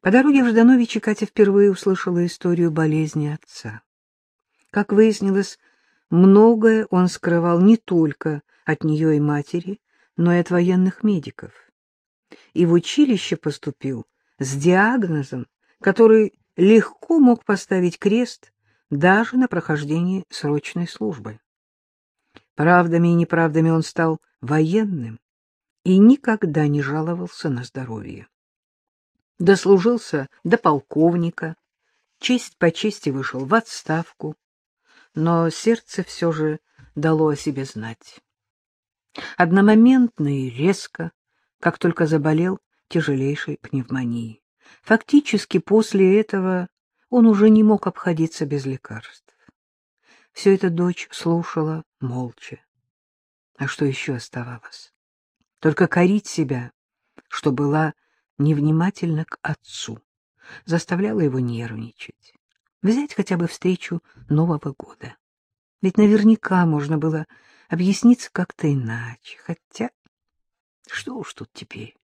По дороге в Ждановичи Катя впервые услышала историю болезни отца. Как выяснилось, многое он скрывал не только от нее и матери, но и от военных медиков. И в училище поступил с диагнозом, который легко мог поставить крест даже на прохождении срочной службы. Правдами и неправдами он стал военным и никогда не жаловался на здоровье. Дослужился до полковника, честь по чести вышел в отставку, но сердце все же дало о себе знать. Одномоментно и резко, как только заболел тяжелейшей пневмонией. Фактически после этого он уже не мог обходиться без лекарств. Все это дочь слушала молча. А что еще оставалось? Только корить себя, что была невнимательна к отцу, заставляла его нервничать. Взять хотя бы встречу Нового года. Ведь наверняка можно было объясниться как-то иначе, хотя... Что уж тут теперь?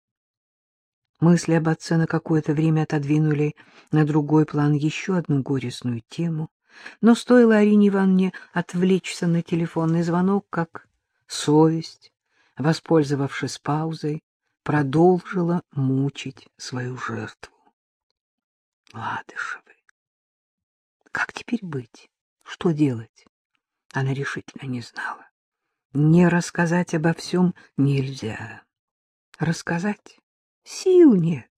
Мысли об отце на какое-то время отодвинули на другой план еще одну горестную тему, но стоило Арине Ивановне отвлечься на телефонный звонок, как совесть, воспользовавшись паузой, продолжила мучить свою жертву. Ладышевы. Как теперь быть? Что делать? Она решительно не знала. Не рассказать обо всем нельзя. Рассказать? Сил нет.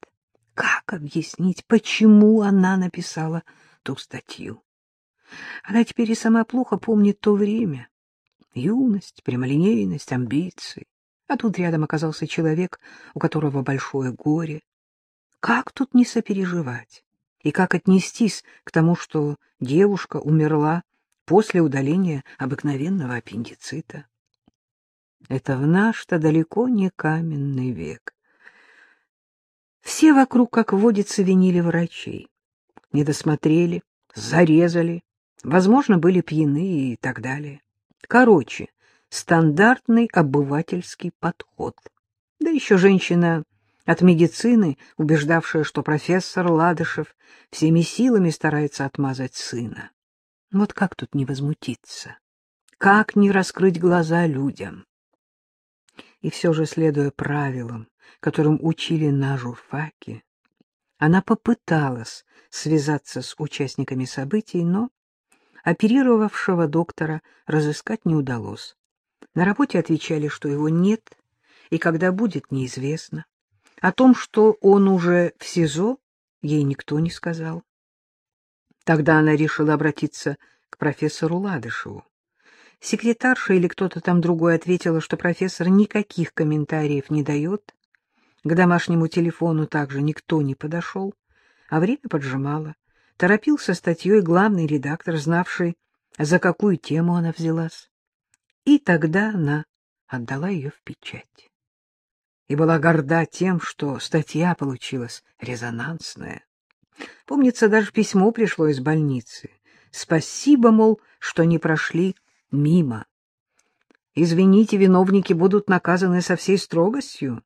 Как объяснить, почему она написала ту статью? Она теперь и сама плохо помнит то время. Юность, прямолинейность, амбиции. А тут рядом оказался человек, у которого большое горе. Как тут не сопереживать? И как отнестись к тому, что девушка умерла после удаления обыкновенного аппендицита? Это в наш-то далеко не каменный век. Все вокруг, как водится, винили врачей. Не досмотрели, зарезали, возможно, были пьяны и так далее. Короче, стандартный обывательский подход. Да еще женщина от медицины, убеждавшая, что профессор Ладышев всеми силами старается отмазать сына. Вот как тут не возмутиться? Как не раскрыть глаза людям? И все же, следуя правилам, которым учили на журфаке, она попыталась связаться с участниками событий, но оперировавшего доктора разыскать не удалось. На работе отвечали, что его нет, и когда будет, неизвестно. О том, что он уже в СИЗО, ей никто не сказал. Тогда она решила обратиться к профессору Ладышеву. Секретарша или кто-то там другой ответила, что профессор никаких комментариев не дает. К домашнему телефону также никто не подошел, а время поджимало. Торопился статьей главный редактор, знавший, за какую тему она взялась. И тогда она отдала ее в печать. И была горда тем, что статья получилась резонансная. Помнится, даже письмо пришло из больницы. Спасибо, мол, что не прошли мимо. Извините, виновники будут наказаны со всей строгостью.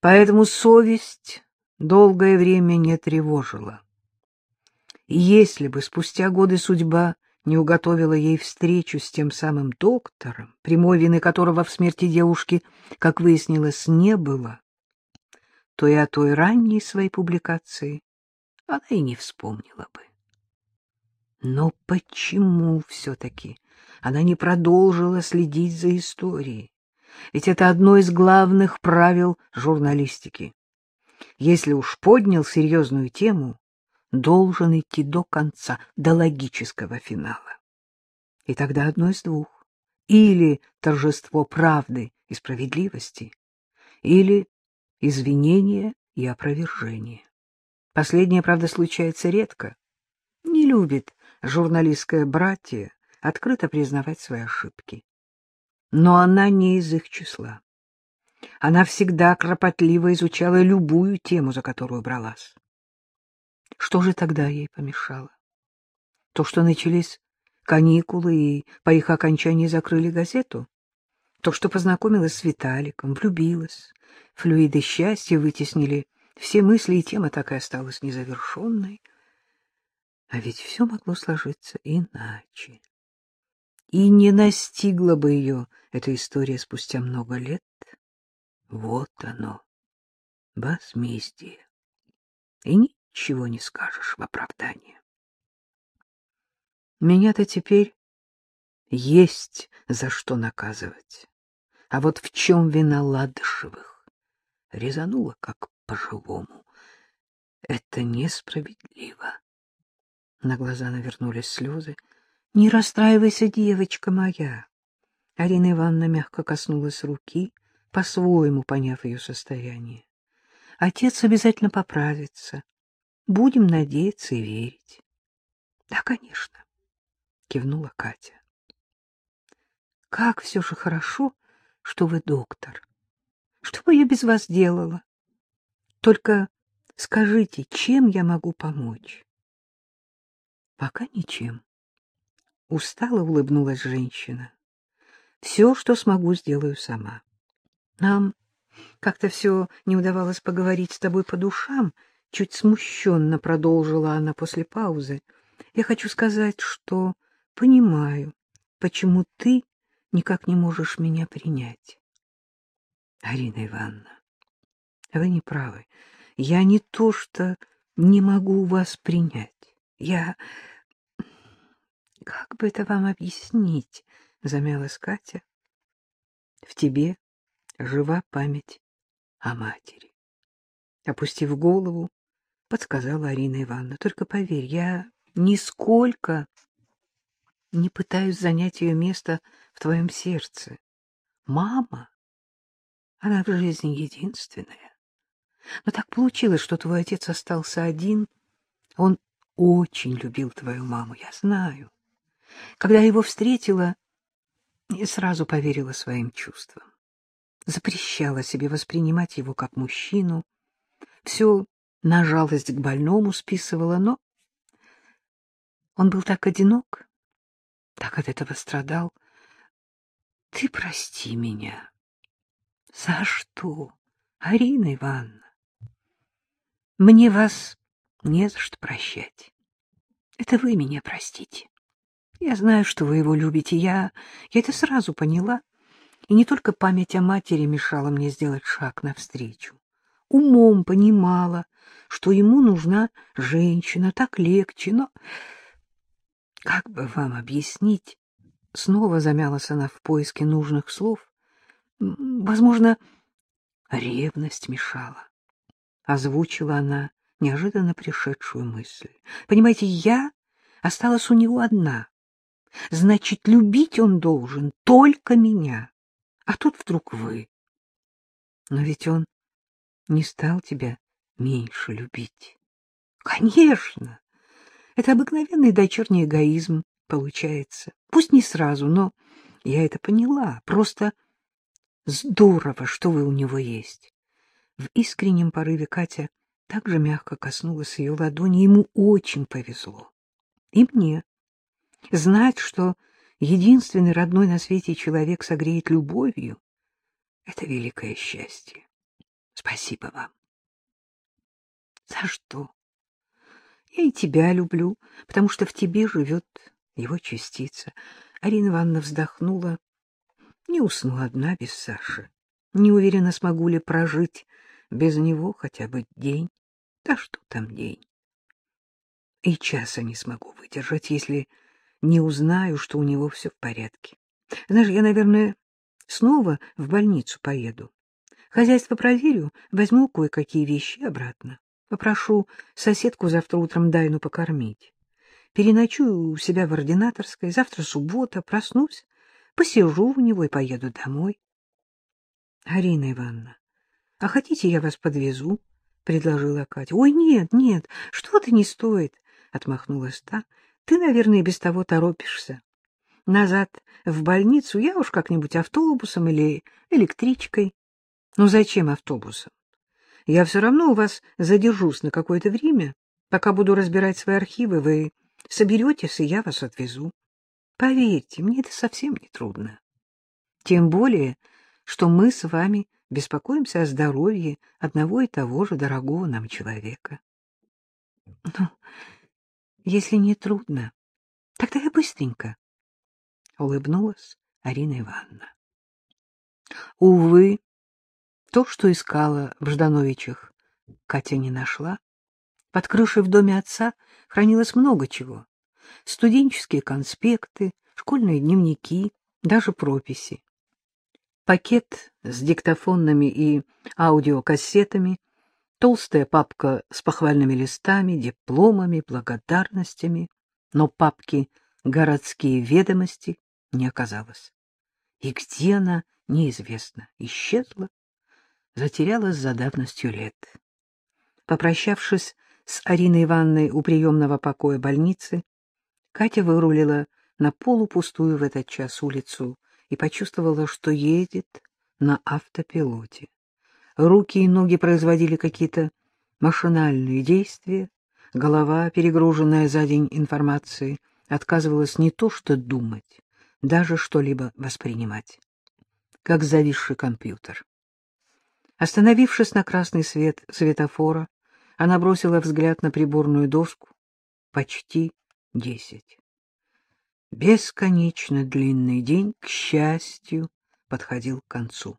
Поэтому совесть долгое время не тревожила. И если бы спустя годы судьба не уготовила ей встречу с тем самым доктором, прямой вины которого в смерти девушки, как выяснилось, не было, то и о той ранней своей публикации она и не вспомнила бы. Но почему все-таки она не продолжила следить за историей? Ведь это одно из главных правил журналистики. Если уж поднял серьезную тему, должен идти до конца, до логического финала. И тогда одно из двух. Или торжество правды и справедливости, или извинение и опровержение. Последнее, правда, случается редко. Не любит журналистское братье открыто признавать свои ошибки. Но она не из их числа. Она всегда кропотливо изучала любую тему, за которую бралась. Что же тогда ей помешало? То, что начались каникулы и по их окончании закрыли газету? То, что познакомилась с Виталиком, влюбилась, флюиды счастья вытеснили Все мысли и тема так и осталась незавершенной. А ведь все могло сложиться иначе. И не настигла бы ее эта история спустя много лет. Вот оно, возмездие. И ничего не скажешь в оправдание. Меня-то теперь есть за что наказывать. А вот в чем вина Ладышевых? Резанула как по-живому. Это несправедливо. На глаза навернулись слезы. — Не расстраивайся, девочка моя. Арина Ивановна мягко коснулась руки, по-своему поняв ее состояние. Отец обязательно поправится. Будем надеяться и верить. — Да, конечно, — кивнула Катя. — Как все же хорошо, что вы доктор. Что бы я без вас делала? Только скажите, чем я могу помочь? — Пока ничем. Устало улыбнулась женщина. Все, что смогу, сделаю сама. Нам как-то все не удавалось поговорить с тобой по душам, чуть смущенно продолжила она после паузы. Я хочу сказать, что понимаю, почему ты никак не можешь меня принять. Арина Ивановна, вы не правы. Я не то, что не могу вас принять. Я... Как бы это вам объяснить? — замялась Катя. — В тебе жива память о матери. Опустив голову, подсказала Арина Ивановна. — Только поверь, я нисколько не пытаюсь занять ее место в твоем сердце. Мама, она в жизни единственная. Но так получилось, что твой отец остался один. Он очень любил твою маму, я знаю. Когда я его встретила, я сразу поверила своим чувствам. Запрещала себе воспринимать его как мужчину. Все на жалость к больному списывала, но он был так одинок, так от этого страдал. Ты прости меня. За что, Арина Ивановна? Мне вас не за что прощать. Это вы меня простите. Я знаю, что вы его любите. Я, я это сразу поняла. И не только память о матери мешала мне сделать шаг навстречу. Умом понимала, что ему нужна женщина, так легче, но... Как бы вам объяснить? Снова замялась она в поиске нужных слов. Возможно, ревность мешала. Озвучила она неожиданно пришедшую мысль. Понимаете, я осталась у него одна — Значит, любить он должен только меня. А тут вдруг вы. Но ведь он не стал тебя меньше любить. Конечно. Это обыкновенный дочерний эгоизм получается. Пусть не сразу, но я это поняла. Просто здорово, что вы у него есть. В искреннем порыве Катя также мягко коснулась ее ладони. Ему очень повезло. И мне. Знать, что единственный родной на свете человек согреет любовью — это великое счастье. Спасибо вам. За что? Я и тебя люблю, потому что в тебе живет его частица. Арина Ивановна вздохнула. Не усну одна без Саши. Не уверена, смогу ли прожить без него хотя бы день. Да что там день? И часа не смогу выдержать, если не узнаю, что у него все в порядке. Знаешь, я, наверное, снова в больницу поеду. Хозяйство проверю, возьму кое-какие вещи обратно. Попрошу соседку завтра утром Дайну покормить. Переночую у себя в ординаторской, завтра суббота, проснусь, посижу у него и поеду домой. — Арина Ивановна, а хотите, я вас подвезу? — предложила Катя. — Ой, нет, нет, что-то не стоит, — отмахнулась та. Ты, наверное, без того торопишься. Назад в больницу я уж как-нибудь автобусом или электричкой. Ну, зачем автобусом? Я все равно у вас задержусь на какое-то время. Пока буду разбирать свои архивы, вы соберетесь, и я вас отвезу. Поверьте, мне это совсем не трудно. Тем более, что мы с вами беспокоимся о здоровье одного и того же дорогого нам человека. Ну, если не трудно, тогда я быстренько, — улыбнулась Арина Ивановна. Увы, то, что искала в Ждановичах, Катя не нашла. Под крышей в доме отца хранилось много чего. Студенческие конспекты, школьные дневники, даже прописи. Пакет с диктофонными и аудиокассетами, толстая папка с похвальными листами, дипломами, благодарностями, но папки «Городские ведомости» не оказалось. И где она, неизвестно, исчезла, затерялась за давностью лет. Попрощавшись с Ариной Ивановной у приемного покоя больницы, Катя вырулила на полупустую в этот час улицу и почувствовала, что едет на автопилоте. Руки и ноги производили какие-то машинальные действия, голова, перегруженная за день информацией, отказывалась не то что думать, даже что-либо воспринимать, как зависший компьютер. Остановившись на красный свет светофора, она бросила взгляд на приборную доску. Почти десять. Бесконечно длинный день, к счастью, подходил к концу.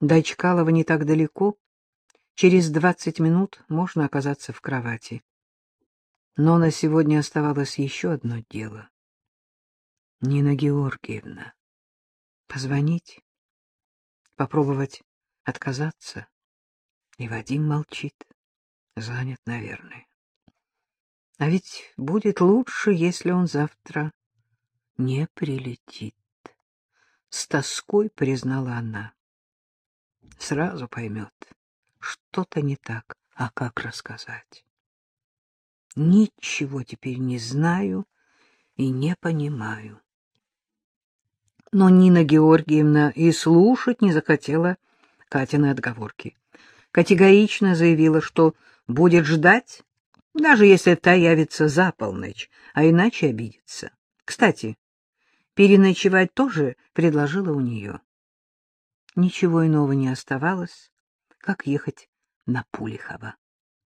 До Чкалова не так далеко. Через двадцать минут можно оказаться в кровати. Но на сегодня оставалось еще одно дело. Нина Георгиевна. Позвонить? Попробовать отказаться? И Вадим молчит. Занят, наверное. А ведь будет лучше, если он завтра не прилетит. С тоской признала она. Сразу поймет, что-то не так, а как рассказать. Ничего теперь не знаю и не понимаю. Но Нина Георгиевна и слушать не захотела Катины отговорки. Категорично заявила, что будет ждать, даже если та явится за полночь, а иначе обидится. Кстати, Переночевать тоже предложила у нее. Ничего иного не оставалось, как ехать на Пулихова.